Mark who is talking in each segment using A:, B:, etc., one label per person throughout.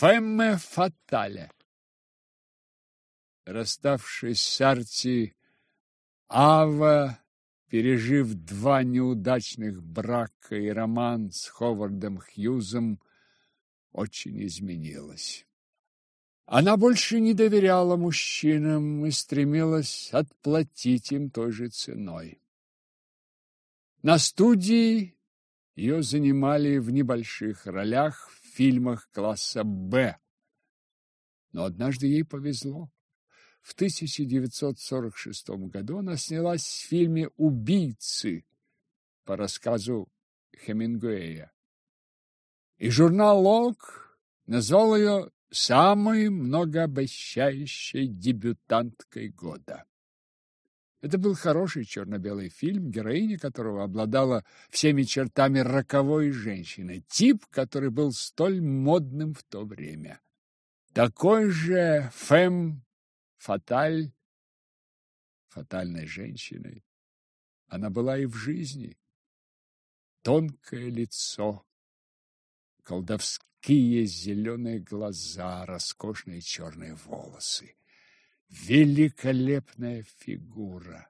A: Фемме фатале. Расставшись с Арти, Ава, пережив два неудачных брака и роман с Ховардом Хьюзом, очень изменилась. Она больше не доверяла мужчинам и стремилась отплатить им той же ценой. На студии ее занимали в небольших ролях фильмах класса «Б». Но однажды ей повезло. В 1946 году она снялась в фильме «Убийцы» по рассказу Хемингуэя. И журнал «Лог» назвал ее самой многообещающей дебютанткой года. Это был хороший черно-белый фильм, героиня которого обладала всеми чертами роковой женщины, тип, который был столь модным в то время. Такой же фэм фаталь, фатальной женщиной, она была и в жизни. Тонкое лицо, колдовские зеленые глаза, роскошные черные волосы великолепная фигура.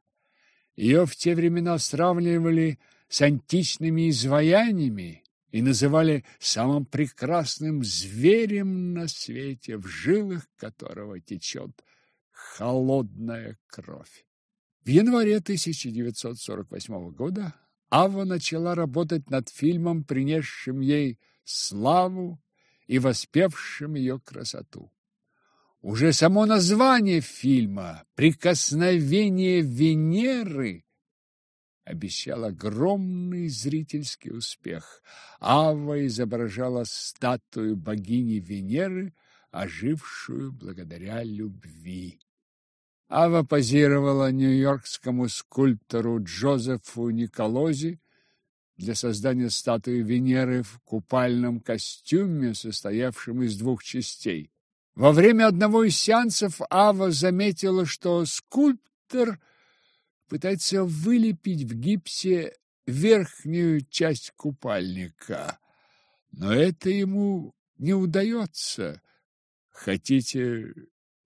A: Ее в те времена сравнивали с античными изваяниями и называли самым прекрасным зверем на свете, в жилах которого течет холодная кровь. В январе 1948 года Ава начала работать над фильмом, принесшим ей славу и воспевшим ее красоту. Уже само название фильма «Прикосновение Венеры» обещал огромный зрительский успех. Ава изображала статую богини Венеры, ожившую благодаря любви. Ава позировала нью-йоркскому скульптору Джозефу Николози для создания статуи Венеры в купальном костюме, состоявшем из двух частей. Во время одного из сеансов Ава заметила, что скульптор пытается вылепить в гипсе верхнюю часть купальника, но это ему не удается. Хотите,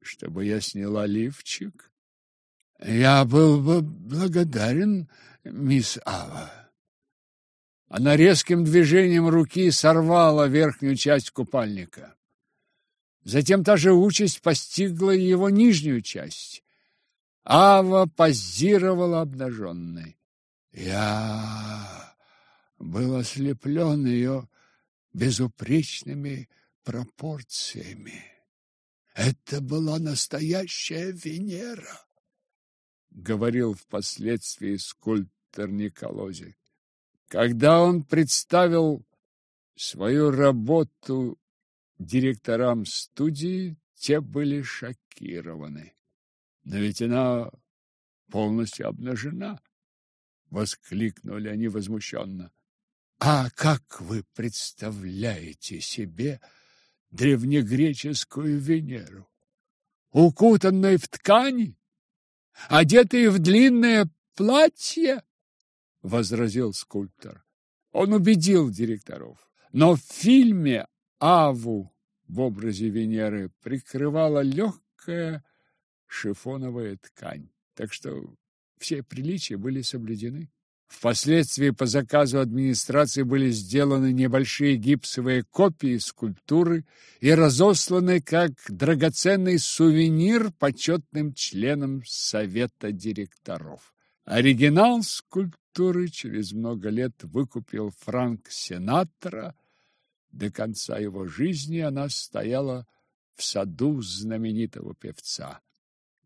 A: чтобы я сняла лифчик? Я был бы благодарен, мисс Ава. Она резким движением руки сорвала верхнюю часть купальника. Затем та же участь постигла его нижнюю часть. Ава позировала обнаженной. Я был ослеплен ее безупречными пропорциями. Это была настоящая Венера, говорил впоследствии скульптор Николози. Когда он представил свою работу директорам студии, те были шокированы. Но ведь она полностью обнажена, воскликнули они возмущенно. А как вы представляете себе древнегреческую Венеру? Укутанной в ткани, одетой в длинное платье? возразил скульптор. Он убедил директоров. Но в фильме Аву в образе Венеры прикрывала легкая шифоновая ткань, так что все приличия были соблюдены. Впоследствии по заказу администрации были сделаны небольшие гипсовые копии скульптуры и разосланы как драгоценный сувенир почетным членам совета директоров. Оригинал скульптуры через много лет выкупил Франк Сенатора до конца его жизни она стояла в саду знаменитого певца.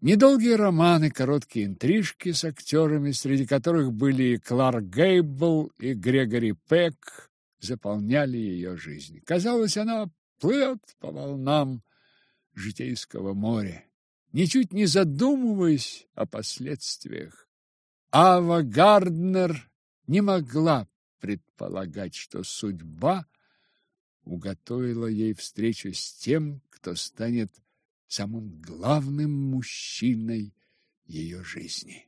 A: Недолгие романы, короткие интрижки с актерами, среди которых были Кларк Гейбл и Грегори Пек, заполняли ее жизнь. Казалось, она плывет по волнам житейского моря, ничуть не задумываясь о последствиях. Ава Гарднер не могла предполагать, что судьба – уготовила ей встречу с тем, кто станет самым главным мужчиной ее жизни.